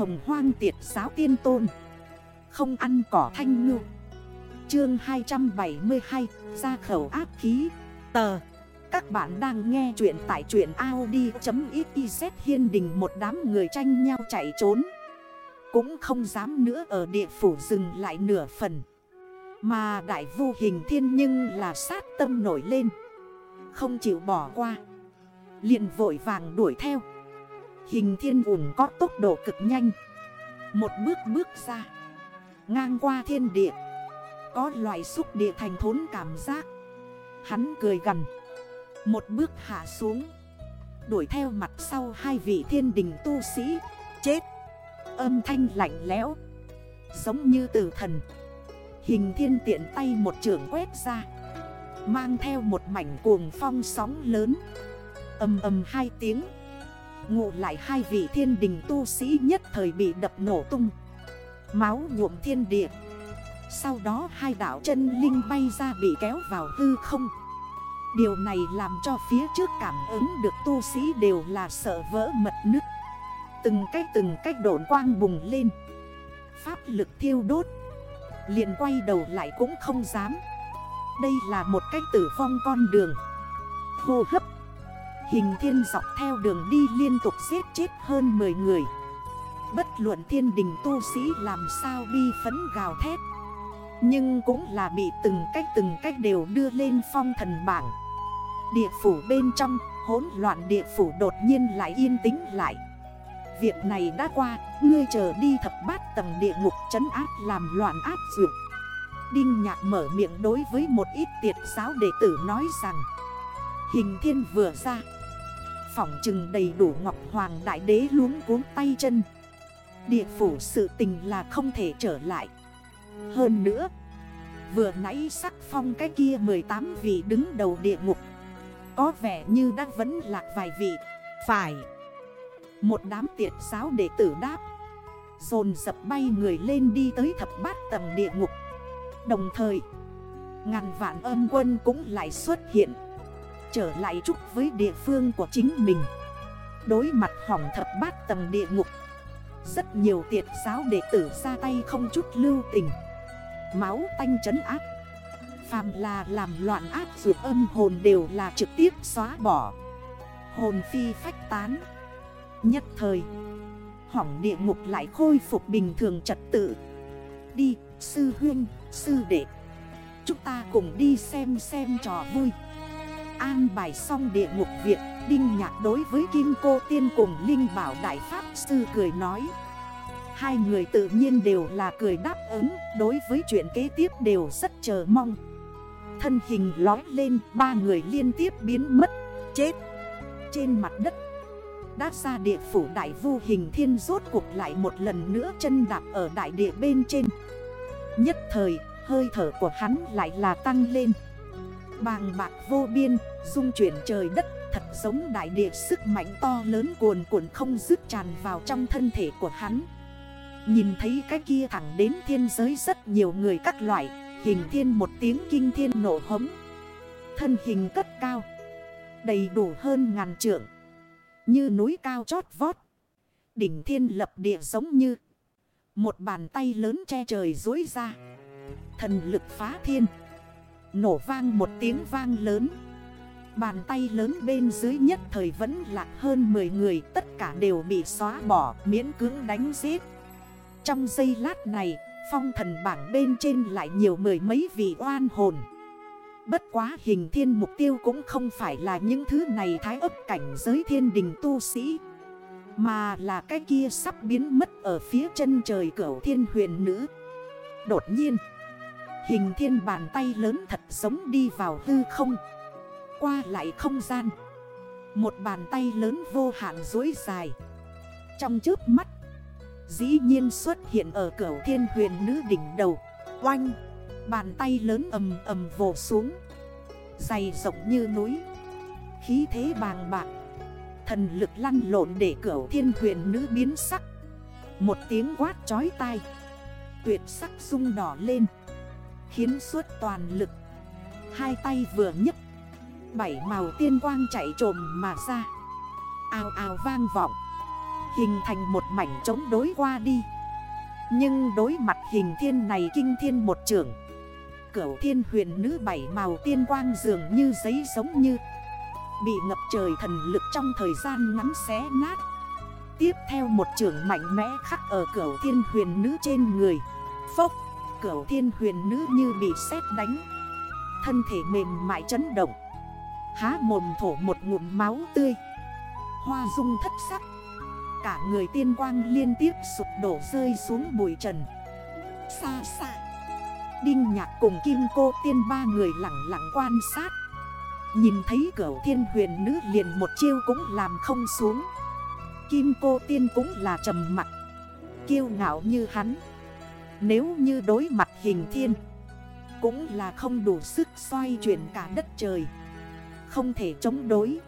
hồng hoang tiệt giáo tiên tôn. Không ăn cỏ thanh ngư. Chương 272 Ra khẩu áp khí. Tờ. Các bạn đang nghe chuyện tại truyện Audi.xyz hiên đình một đám người tranh nhau chạy trốn. Cũng không dám nữa ở địa phủ dừng lại nửa phần. Mà đại vu hình thiên nhưng là sát tâm nổi lên. Không chịu bỏ qua. Liền vội vàng đuổi theo. Hình thiên ủng có tốc độ cực nhanh. Một bước bước ra. Ngang qua thiên địa. Có loại xúc địa thành thốn cảm giác. Hắn cười gần Một bước hạ xuống. Đuổi theo mặt sau hai vị thiên đình tu sĩ. Chết. Âm thanh lạnh lẽo. Giống như tử thần. Hình thiên tiện tay một trường quét ra. Mang theo một mảnh cuồng phong sóng lớn. Âm âm hai tiếng. Ngụ lại hai vị thiên đình tu sĩ nhất thời bị đập nổ tung. Máu nhuộm thiên địa. Sau đó hai đảo chân linh bay ra bị kéo vào hư không. Điều này làm cho phía trước cảm ứng được tu sĩ đều là sợ vỡ mật nứt. Từng cách từng cách độn quang bùng lên. Pháp lực thiêu đốt. Liền quay đầu lại cũng không dám. Đây là một cách tử vong con đường. Hô hấp Hình thiên dọc theo đường đi liên tục giết chết hơn 10 người. Bất luận thiên đình tu sĩ làm sao bi phấn gào thét. Nhưng cũng là bị từng cách từng cách đều đưa lên phong thần bảng. Địa phủ bên trong hỗn loạn địa phủ đột nhiên lại yên tĩnh lại. Việc này đã qua, ngươi chờ đi thập bát tầng địa ngục trấn áp làm loạn áp dược. Đinh nhạc mở miệng đối với một ít tiệt giáo đệ tử nói rằng Hình thiên vừa ra Phỏng chừng đầy đủ Ngọc Hoàng Đại Đế luống cuốn tay chân. Địa phủ sự tình là không thể trở lại. Hơn nữa, Vừa nãy sắc phong cái kia 18 vị đứng đầu địa ngục, Có vẻ như đã vẫn lạc vài vị. Phải. Một đám tiệt giáo đệ tử đáp, Dồn dập bay người lên đi tới thập bát tầng địa ngục. Đồng thời, Ngàn vạn âm quân cũng lại xuất hiện. Trở lại chúc với địa phương của chính mình. Đối mặt hỏng thập bát tầng địa ngục Rất nhiều tiệt giáo đệ tử ra tay không chút lưu tình. Máu tanh chấn áp Phàm là làm loạn áp dụ âm hồn đều là trực tiếp xóa bỏ. Hồn phi phách tán. Nhất thời Hỏng địa ngục lại khôi phục bình thường trật tự. Đi sư huyên, sư đệ. Chúng ta cùng đi xem xem trò vui. An bài xong địa ngục việc Đinh nhạc đối với Kim Cô Tiên cùng Linh Bảo Đại Pháp Sư cười nói. Hai người tự nhiên đều là cười đáp ứng, Đối với chuyện kế tiếp đều rất chờ mong. Thân hình lói lên, Ba người liên tiếp biến mất, Chết Trên mặt đất. Đã ra địa phủ đại vu hình thiên rốt cuộc lại một lần nữa chân đạp ở đại địa bên trên. Nhất thời, hơi thở của hắn lại là tăng lên. Bàng bạc vô biên, dung chuyển trời đất Thật giống đại địa sức mạnh to lớn cuồn cuộn không dứt tràn vào trong thân thể của hắn. Nhìn thấy cái kia thẳng đến thiên giới rất nhiều người các loại Hình thiên một tiếng kinh thiên nổ hống. Thân hình cất cao Đầy đủ hơn ngàn trượng Như núi cao chót vót. Đỉnh thiên lập địa giống như Một bàn tay lớn che trời dối ra Thần lực phá thiên. Nổ vang một tiếng vang lớn. Bàn tay lớn bên dưới nhất thời vẫn lạc hơn 10 người, Tất cả đều bị xóa bỏ, miễn cưỡng đánh giết. Trong giây lát này, Phong thần bảng bên trên lại nhiều mười mấy vị oan hồn. Bất quá hình thiên mục tiêu cũng không phải là những thứ này thái ấp cảnh giới thiên đình tu sĩ, Mà là cái kia sắp biến mất ở phía chân trời cửa thiên huyền nữ. Đột nhiên Hình thiên bàn tay lớn thật giống đi vào hư không. Qua lại không gian. Một bàn tay lớn vô hạn dối dài. Trong trước mắt, Dĩ nhiên xuất hiện ở cửa thiên huyền nữ đỉnh đầu. Oanh, Bàn tay lớn ầm ầm vồ xuống. Dày rộng như núi. Khí thế bàng bạc. Thần lực lăn lộn để cửa thiên huyền nữ biến sắc. Một tiếng quát chói tai. Tuyệt sắc sung đỏ lên. Khiến suốt toàn lực. Hai tay vừa nhấc. Bảy màu tiên quang chạy trồm mà ra. Ao ao vang vọng. Hình thành một mảnh chống đối qua đi. Nhưng đối mặt hình thiên này kinh thiên một trưởng. Cửu thiên huyền nữ bảy màu tiên quang dường như giấy giống như Bị ngập trời thần lực trong thời gian ngắn xé nát. Tiếp theo một trưởng mạnh mẽ khắc ở cửu thiên huyền nữ trên người. Phốc, cửu thiên huyền nữ như bị sét đánh. Thân thể mềm mại chấn động. Há mồm thổ một ngụm máu tươi. Hoa dung thất sắc. Cả người tiên quang liên tiếp sụp đổ rơi xuống bụi trần. Xa xa. Đinh nhạc cùng kim cô tiên ba người lặng lặng quan sát. Nhìn thấy cửu thiên huyền nữ liền một chiêu cũng làm không xuống. Kim cô tiên cũng là trầm mặt Kiêu ngạo như hắn. Nếu như đối mặt hình thiên, Cũng là không đủ sức xoay chuyển cả đất trời. Không thể chống đối.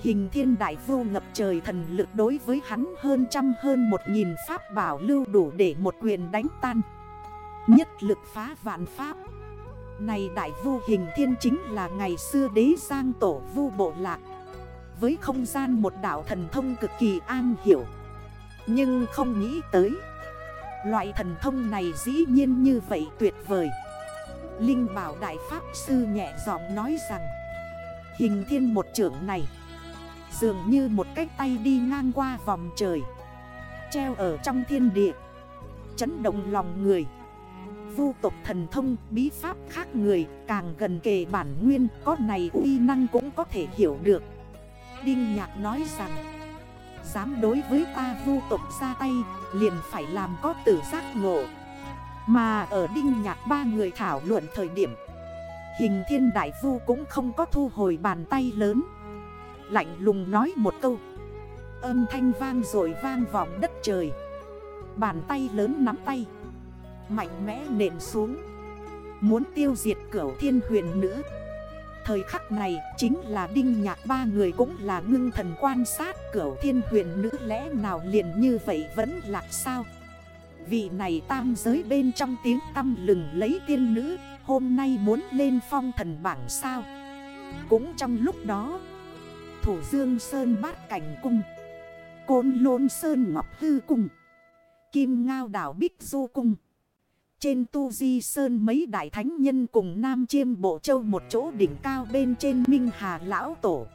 Hình thiên đại vô ngập trời thần lực đối với hắn hơn trăm hơn một nghìn pháp bảo lưu đủ để một quyền đánh tan. Nhất lực phá vạn pháp. Này đại vô hình thiên chính là ngày xưa đế giang tổ vu bộ lạc. Với không gian một đảo thần thông cực kỳ an hiểu. Nhưng không nghĩ tới Loại thần thông này dĩ nhiên như vậy tuyệt vời. Linh bảo đại pháp sư nhẹ giọng nói rằng, Hình thiên một trưởng này, Dường như một cái tay đi ngang qua vòng trời, Treo ở trong thiên địa, Chấn động lòng người. Vu tộc thần thông, bí pháp khác người, Càng gần kề bản nguyên, Có này uy năng cũng có thể hiểu được. Đinh Nhạc nói rằng Dám đối với ta vu tộc ra tay, Liền phải làm có tử giác ngộ. Mà ở Đinh Nhạc ba người thảo luận thời điểm, Hình thiên đại vu cũng không có thu hồi bàn tay lớn. Lạnh lùng nói một câu. Âm thanh vang rồi vang vọng đất trời. Bàn tay lớn nắm tay. Mạnh mẽ nện xuống. Muốn tiêu diệt cửu thiên huyền nữ. Thời khắc này chính là đinh nhạc ba người cũng là ngưng thần quan sát cửu thiên huyền nữ lẽ nào liền như vậy vẫn là sao? Vị này tam giới bên trong tiếng tâm lừng lấy tiên nữ, Hôm nay muốn lên phong thần bảng sao? Cũng trong lúc đó, Thủ Dương Sơn bát cảnh cung, Côn Lôn Sơn Ngọc Hư cung, Kim Ngao đảo Bích Du cung trên Tu Di Sơn mấy đại thánh nhân cùng Nam Chiêm Bộ Châu một chỗ đỉnh cao bên trên Minh Hà Lão Tổ.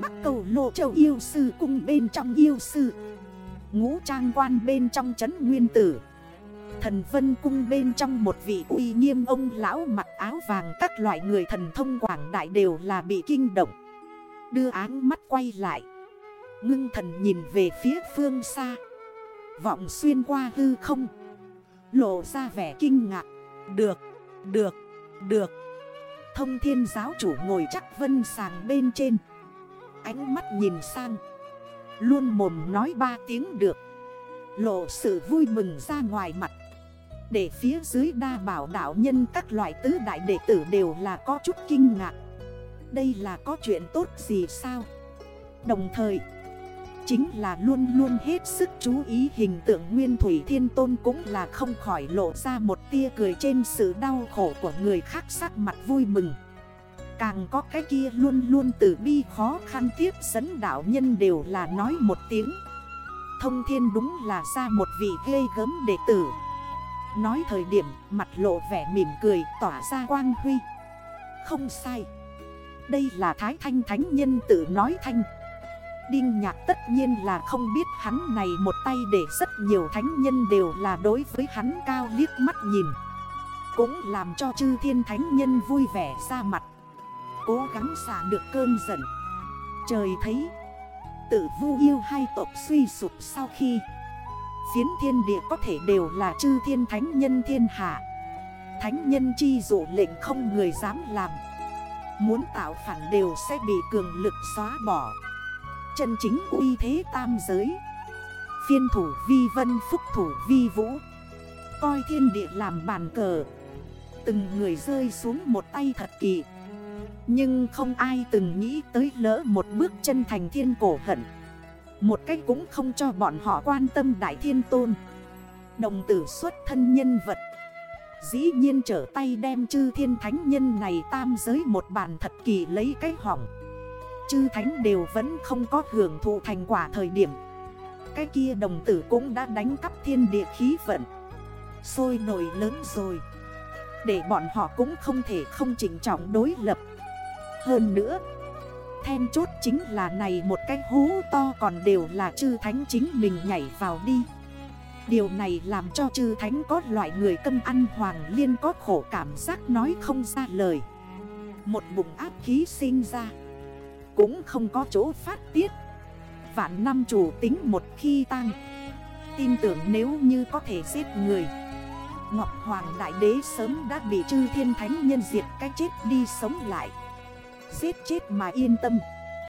Bắc cầu Lộ Châu yêu sư cung bên trong yêu sư. Ngũ trang quan bên trong trấn nguyên tử. Thần Vân Cung bên trong một vị uy nghiêm ông lão mặc áo vàng Các loại người thần thông quảng đại đều là bị kinh động. Đưa áng mắt quay lại. Ngưng thần nhìn về phía phương xa. Vọng xuyên qua hư không. Lộ ra vẻ kinh ngạc. Được, được, được. Thông thiên giáo chủ ngồi chắc vân sàng bên trên. Ánh mắt nhìn sang. Luôn mồm nói ba tiếng được. Lộ sự vui mừng ra ngoài mặt. Để phía dưới đa bảo đạo nhân các loại tứ đại đệ tử đều là có chút kinh ngạc. Đây là có chuyện tốt gì sao? Đồng thời Chính là luôn luôn hết sức chú ý hình tượng Nguyên Thủy Thiên Tôn cũng là không khỏi lộ ra một tia cười trên sự đau khổ của người khác sắc mặt vui mừng. Càng có cái kia luôn luôn tử bi khó khăn tiếp dẫn đạo nhân đều là nói một tiếng. Thông thiên đúng là ra một vị ghê gớm đệ tử. Nói thời điểm, mặt lộ vẻ mỉm cười, tỏa ra quang huy. Không sai. Đây là Thái Thanh Thánh Nhân tự nói thanh Đinh Nhạc tất nhiên là không biết hắn này một tay để rất nhiều thánh nhân đều là đối với hắn cao liếc mắt nhìn. Cũng làm cho chư thiên thánh nhân vui vẻ ra mặt. Cố gắng xả được cơn giận. Trời thấy Tự vu yêu hai tộc suy sụp sau khi Phiến thiên địa có thể đều là chư thiên thánh nhân thiên hạ. Thánh nhân chi dụ lệnh không người dám làm. Muốn tạo phản đều sẽ bị cường lực xóa bỏ. Chân chính uy thế tam giới. Phiên thủ vi vân, phúc thủ vi vũ. Coi thiên địa làm bàn cờ. Từng người rơi xuống một tay thật kỳ. Nhưng không ai từng nghĩ tới lỡ một bước chân thành thiên cổ hận. Một cách cũng không cho bọn họ quan tâm đại thiên tôn. Đồng tử xuất thân nhân vật. Dĩ nhiên trở tay đem chư thiên thánh nhân này tam giới một bàn thật kỳ lấy cái hỏng. Chư thánh đều vẫn không có hưởng thụ thành quả thời điểm. Cái kia đồng tử cũng đã đánh cắp thiên địa khí vận. Sôi nổi lớn rồi. Để bọn họ cũng không thể không chỉnh trọng đối lập. Hơn nữa, Then chốt chính là này một cái hú to còn đều là chư thánh chính mình nhảy vào đi. Điều này làm cho chư thánh có loại người câm ăn hoàng liên có khổ cảm giác nói không ra lời. Một bụng áp khí sinh ra. Cũng không có chỗ phát tiết. Vạn năm chủ tính một khi tăng Tin tưởng nếu như có thể giết người. Ngọc Hoàng Đại Đế sớm đã bị chư thiên thánh nhân diệt cái chết đi sống lại. Giết chết mà yên tâm.